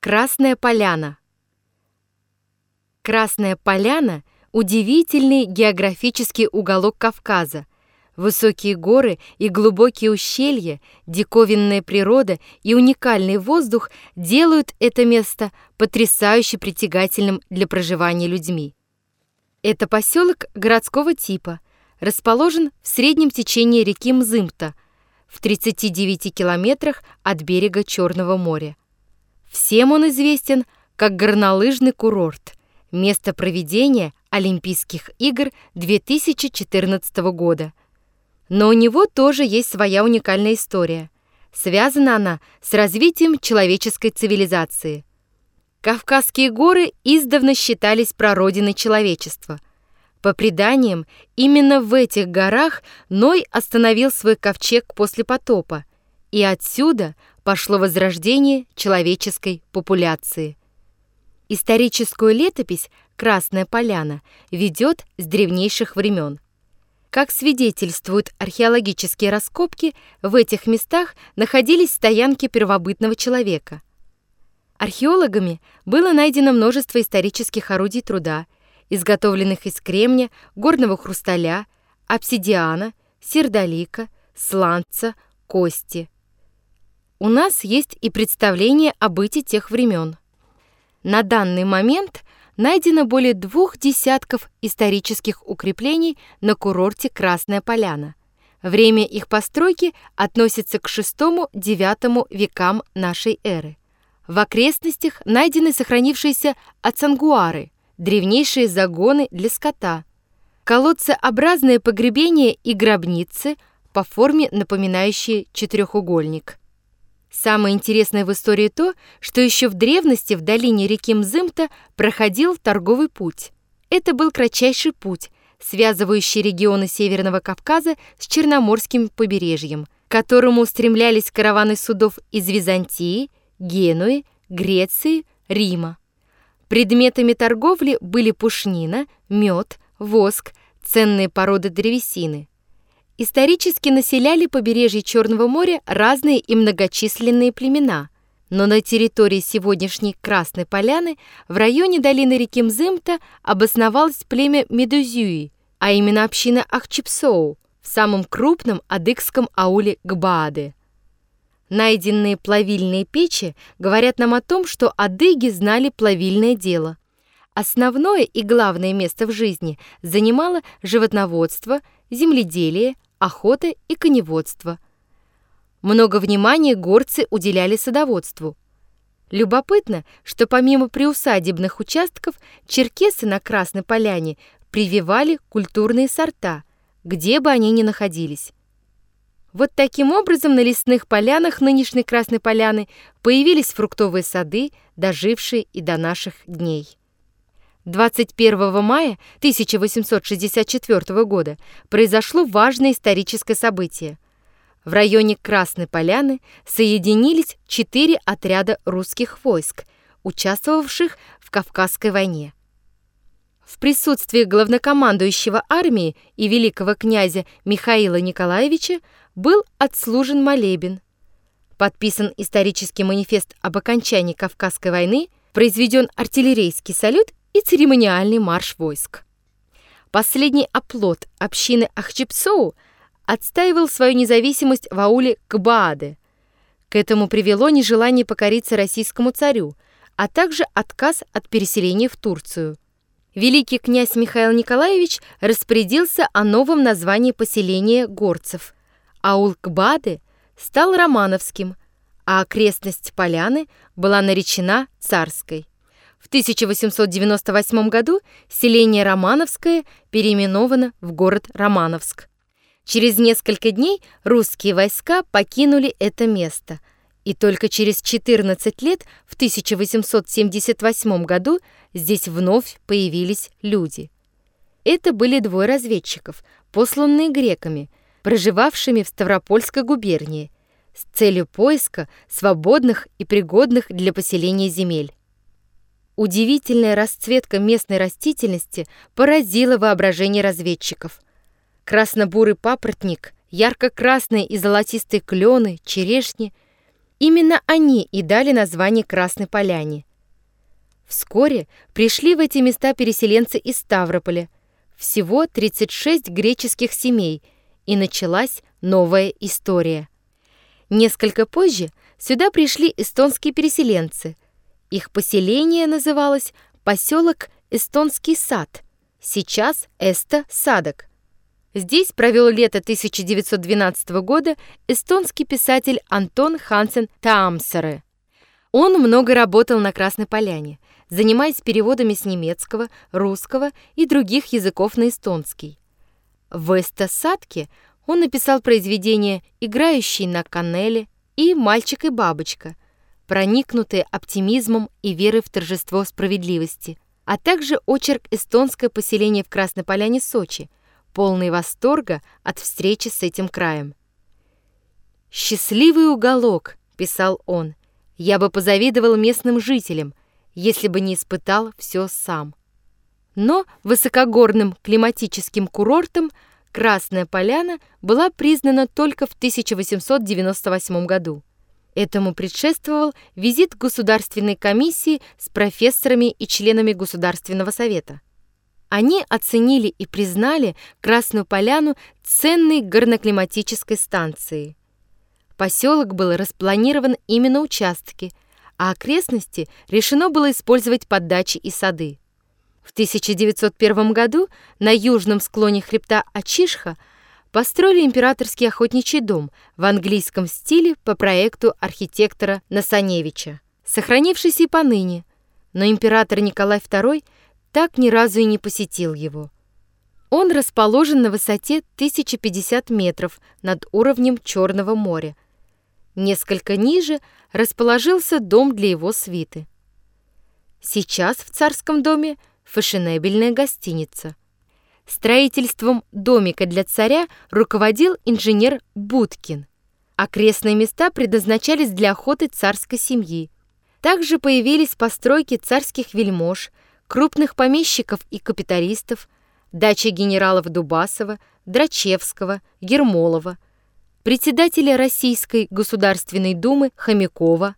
Красная поляна. Красная поляна – удивительный географический уголок Кавказа. Высокие горы и глубокие ущелья, диковинная природа и уникальный воздух делают это место потрясающе притягательным для проживания людьми. Это поселок городского типа, расположен в среднем течении реки Мзымта, в 39 километрах от берега Черного моря. Всем он известен как горнолыжный курорт, место проведения Олимпийских игр 2014 года. Но у него тоже есть своя уникальная история. Связана она с развитием человеческой цивилизации. Кавказские горы издавна считались прародиной человечества. По преданиям, именно в этих горах Ной остановил свой ковчег после потопа, и отсюда пошло возрождение человеческой популяции. Историческую летопись «Красная поляна» ведет с древнейших времен. Как свидетельствуют археологические раскопки, в этих местах находились стоянки первобытного человека. Археологами было найдено множество исторических орудий труда, изготовленных из кремня, горного хрусталя, обсидиана, сердолика, сланца, кости – у нас есть и представление о быте тех времен. На данный момент найдено более двух десятков исторических укреплений на курорте Красная Поляна. Время их постройки относится к VI-IX векам нашей эры. В окрестностях найдены сохранившиеся ацангуары, древнейшие загоны для скота, колодцеобразные погребения и гробницы по форме напоминающие четырехугольник. Самое интересное в истории то, что еще в древности в долине реки Мзымта проходил торговый путь. Это был кратчайший путь, связывающий регионы Северного Кавказа с Черноморским побережьем, к которому устремлялись караваны судов из Византии, Генуи, Греции, Рима. Предметами торговли были пушнина, мед, воск, ценные породы древесины исторически населяли побережье Черного моря разные и многочисленные племена, но на территории сегодняшней Красной Поляны в районе долины реки Мзымта обосновалось племя Медузюи, а именно община Ахчипсоу в самом крупном адыгском ауле Гбааде. Найденные плавильные печи говорят нам о том, что адыги знали плавильное дело. Основное и главное место в жизни занимало животноводство, земледелие, охота и коневодство. Много внимания горцы уделяли садоводству. Любопытно, что помимо приусадебных участков, черкесы на Красной Поляне прививали культурные сорта, где бы они ни находились. Вот таким образом на лесных полянах нынешней Красной Поляны появились фруктовые сады, дожившие и до наших дней. 21 мая 1864 года произошло важное историческое событие. В районе Красной Поляны соединились четыре отряда русских войск, участвовавших в Кавказской войне. В присутствии главнокомандующего армии и великого князя Михаила Николаевича был отслужен молебен. Подписан исторический манифест об окончании Кавказской войны, произведен артиллерийский салют и церемониальный марш войск. Последний оплот общины Ахчипсоу отстаивал свою независимость в ауле Кбааде. К этому привело нежелание покориться российскому царю, а также отказ от переселения в Турцию. Великий князь Михаил Николаевич распорядился о новом названии поселения горцев. Аул Кбаде стал Романовским, а окрестность Поляны была наречена Царской. В 1898 году селение Романовское переименовано в город Романовск. Через несколько дней русские войска покинули это место, и только через 14 лет, в 1878 году, здесь вновь появились люди. Это были двое разведчиков, посланные греками, проживавшими в Ставропольской губернии, с целью поиска свободных и пригодных для поселения земель. Удивительная расцветка местной растительности поразила воображение разведчиков. Красно-бурый папоротник, ярко-красные и золотистые клены, черешни Именно они и дали название Красной Поляне. Вскоре пришли в эти места переселенцы из Ставрополя, всего 36 греческих семей, и началась новая история. Несколько позже сюда пришли эстонские переселенцы. Их поселение называлось поселок Эстонский сад, сейчас Эста-Садок. Здесь провел лето 1912 года эстонский писатель Антон Хансен Таамсаре. Он много работал на Красной Поляне, занимаясь переводами с немецкого, русского и других языков на эстонский. В Эстосадке он написал произведения «Играющий на канеле» и «Мальчик и бабочка», проникнутые оптимизмом и верой в торжество справедливости, а также очерк «Эстонское поселение в Красной Поляне, Сочи», полный восторга от встречи с этим краем. «Счастливый уголок», — писал он, — «я бы позавидовал местным жителям, если бы не испытал все сам». Но высокогорным климатическим курортом Красная Поляна была признана только в 1898 году. Этому предшествовал визит Государственной комиссии с профессорами и членами Государственного совета. Они оценили и признали Красную Поляну ценной горноклиматической станцией. Поселок был распланирован именно участки, а окрестности решено было использовать под дачи и сады. В 1901 году на южном склоне хребта Ачишха построили императорский охотничий дом в английском стиле по проекту архитектора Насаневича, сохранившийся и поныне, но император Николай II так ни разу и не посетил его. Он расположен на высоте 1050 метров над уровнем Черного моря. Несколько ниже расположился дом для его свиты. Сейчас в царском доме фешенебельная гостиница. Строительством домика для царя руководил инженер Будкин. Окрестные места предназначались для охоты царской семьи. Также появились постройки царских вельмож – крупных помещиков и капиталистов, дача генералов Дубасова, Драчевского, Гермолова, председателя Российской Государственной Думы Хомякова,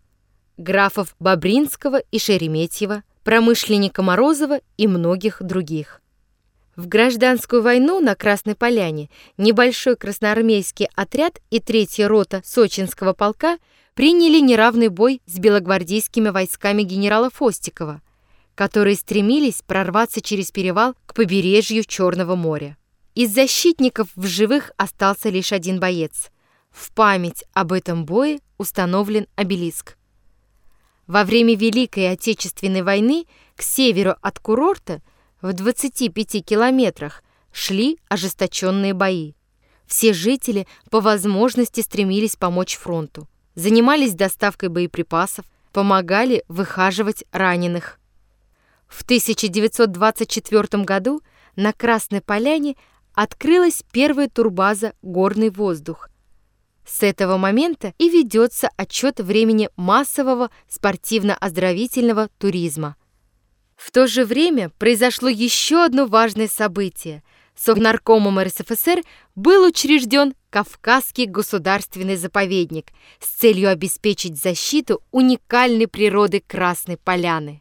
графов Бобринского и Шереметьева, промышленника Морозова и многих других. В гражданскую войну на Красной Поляне небольшой красноармейский отряд и третья рота Сочинского полка приняли неравный бой с белогвардейскими войсками генерала Фостикова – которые стремились прорваться через перевал к побережью Черного моря. Из защитников в живых остался лишь один боец. В память об этом бое установлен обелиск. Во время Великой Отечественной войны к северу от курорта в 25 километрах шли ожесточенные бои. Все жители по возможности стремились помочь фронту, занимались доставкой боеприпасов, помогали выхаживать раненых. В 1924 году на Красной Поляне открылась первая турбаза «Горный воздух». С этого момента и ведется отчет времени массового спортивно-оздоровительного туризма. В то же время произошло еще одно важное событие. Совнаркомом РСФСР был учрежден Кавказский государственный заповедник с целью обеспечить защиту уникальной природы Красной Поляны.